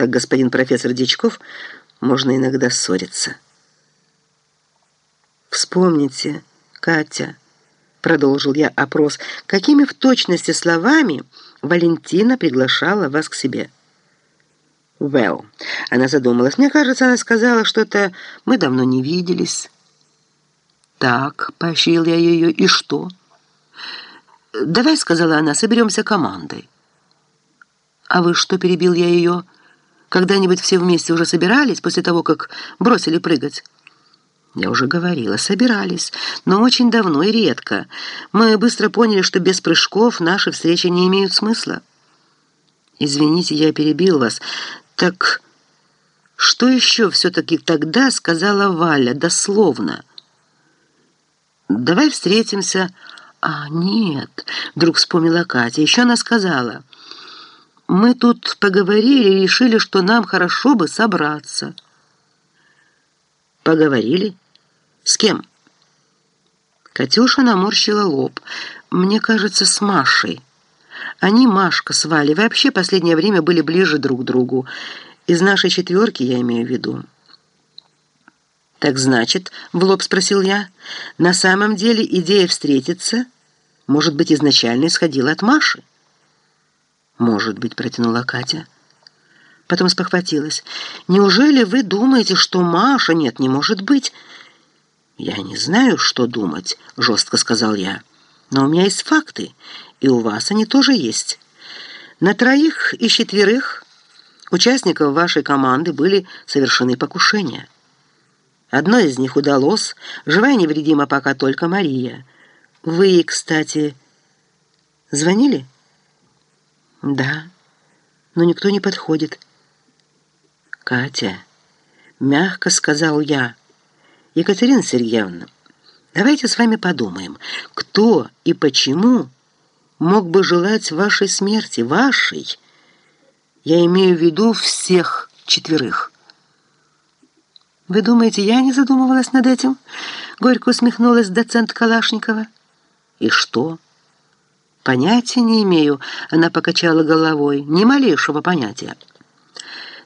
как господин профессор Дичков, можно иногда ссориться. Вспомните, Катя, продолжил я опрос, какими в точности словами Валентина приглашала вас к себе. Well, она задумалась. Мне кажется, она сказала что-то «мы давно не виделись». «Так», — поощрил я ее, — «и что?» «Давай», — сказала она, — «соберемся командой». «А вы что?» — перебил я ее. «Когда-нибудь все вместе уже собирались, после того, как бросили прыгать?» Я уже говорила, собирались, но очень давно и редко. Мы быстро поняли, что без прыжков наши встречи не имеют смысла. Извините, я перебил вас. Так что еще все-таки тогда сказала Валя, дословно? «Давай встретимся». «А, нет», — вдруг вспомнила Катя. Еще она сказала, «Мы тут поговорили и решили, что нам хорошо бы собраться». «Поговорили? С кем?» Катюша наморщила лоб. «Мне кажется, с Машей». Они, Машка с Валей, вообще последнее время были ближе друг к другу. Из нашей четверки я имею в виду. «Так значит, — в лоб спросил я, — на самом деле идея встретиться, может быть, изначально исходила от Маши?» «Может быть», — протянула Катя. Потом спохватилась. «Неужели вы думаете, что Маша? Нет, не может быть». «Я не знаю, что думать», — жестко сказал я. «Но у меня есть факты, и у вас они тоже есть. На троих из четверых участников вашей команды были совершены покушения». Одно из них удалось, живая невредима пока только Мария. Вы, кстати, звонили? Да, но никто не подходит. Катя, мягко сказал я. Екатерина Сергеевна, давайте с вами подумаем, кто и почему мог бы желать вашей смерти, вашей? Я имею в виду всех четверых. «Вы думаете, я не задумывалась над этим?» Горько усмехнулась доцент Калашникова. «И что?» «Понятия не имею», — она покачала головой. «Ни малейшего понятия».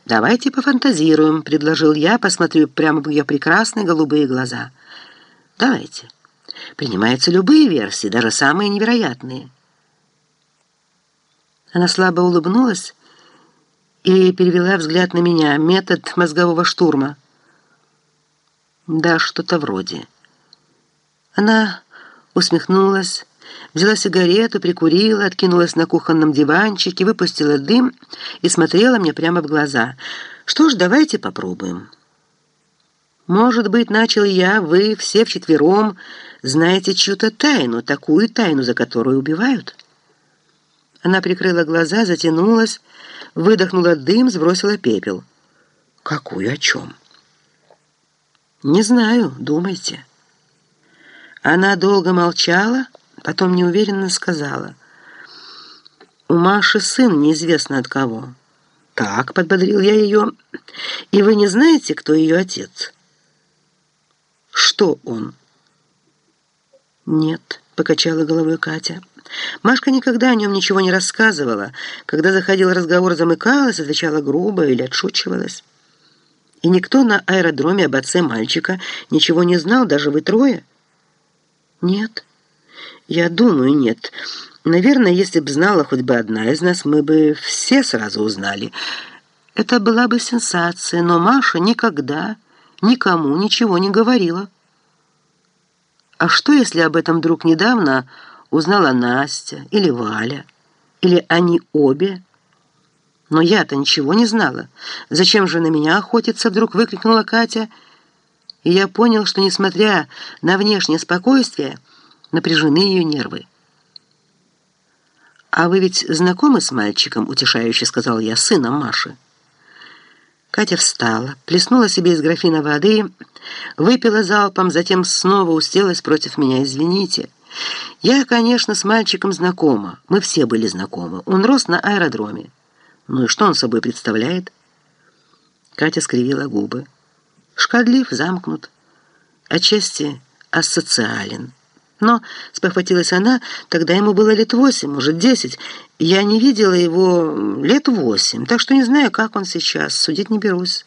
«Давайте пофантазируем», — предложил я, посмотрю прямо в ее прекрасные голубые глаза. «Давайте. Принимаются любые версии, даже самые невероятные». Она слабо улыбнулась и перевела взгляд на меня. Метод мозгового штурма — да, что-то вроде. Она усмехнулась, взяла сигарету, прикурила, откинулась на кухонном диванчике, выпустила дым и смотрела мне прямо в глаза. «Что ж, давайте попробуем». «Может быть, начал я, вы все вчетвером знаете чью-то тайну, такую тайну, за которую убивают?» Она прикрыла глаза, затянулась, выдохнула дым, сбросила пепел. «Какую о чем?» «Не знаю, думайте». Она долго молчала, потом неуверенно сказала. «У Маши сын неизвестно от кого». «Так», — подбодрил я ее, — «и вы не знаете, кто ее отец?» «Что он?» «Нет», — покачала головой Катя. Машка никогда о нем ничего не рассказывала. Когда заходил разговор, замыкалась, отвечала грубо или отшучивалась. И никто на аэродроме об отце мальчика ничего не знал, даже вы трое? Нет. Я думаю, нет. Наверное, если б знала хоть бы одна из нас, мы бы все сразу узнали. Это была бы сенсация, но Маша никогда никому ничего не говорила. А что, если об этом вдруг недавно узнала Настя или Валя, или они обе? Но я-то ничего не знала. Зачем же на меня охотиться, вдруг выкрикнула Катя. И я понял, что, несмотря на внешнее спокойствие, напряжены ее нервы. «А вы ведь знакомы с мальчиком?» — утешающе сказал я, сыном Маши. Катя встала, плеснула себе из графина воды, выпила залпом, затем снова уселась против меня. «Извините, я, конечно, с мальчиком знакома. Мы все были знакомы. Он рос на аэродроме. Ну и что он собой представляет? Катя скривила губы. Шкадлив, замкнут, отчасти асоциален. Но, спохватилась она, тогда ему было лет восемь, может, десять. Я не видела его лет восемь, так что не знаю, как он сейчас, судить не берусь.